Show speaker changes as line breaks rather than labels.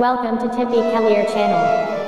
Welcome to Tippy Kellier channel.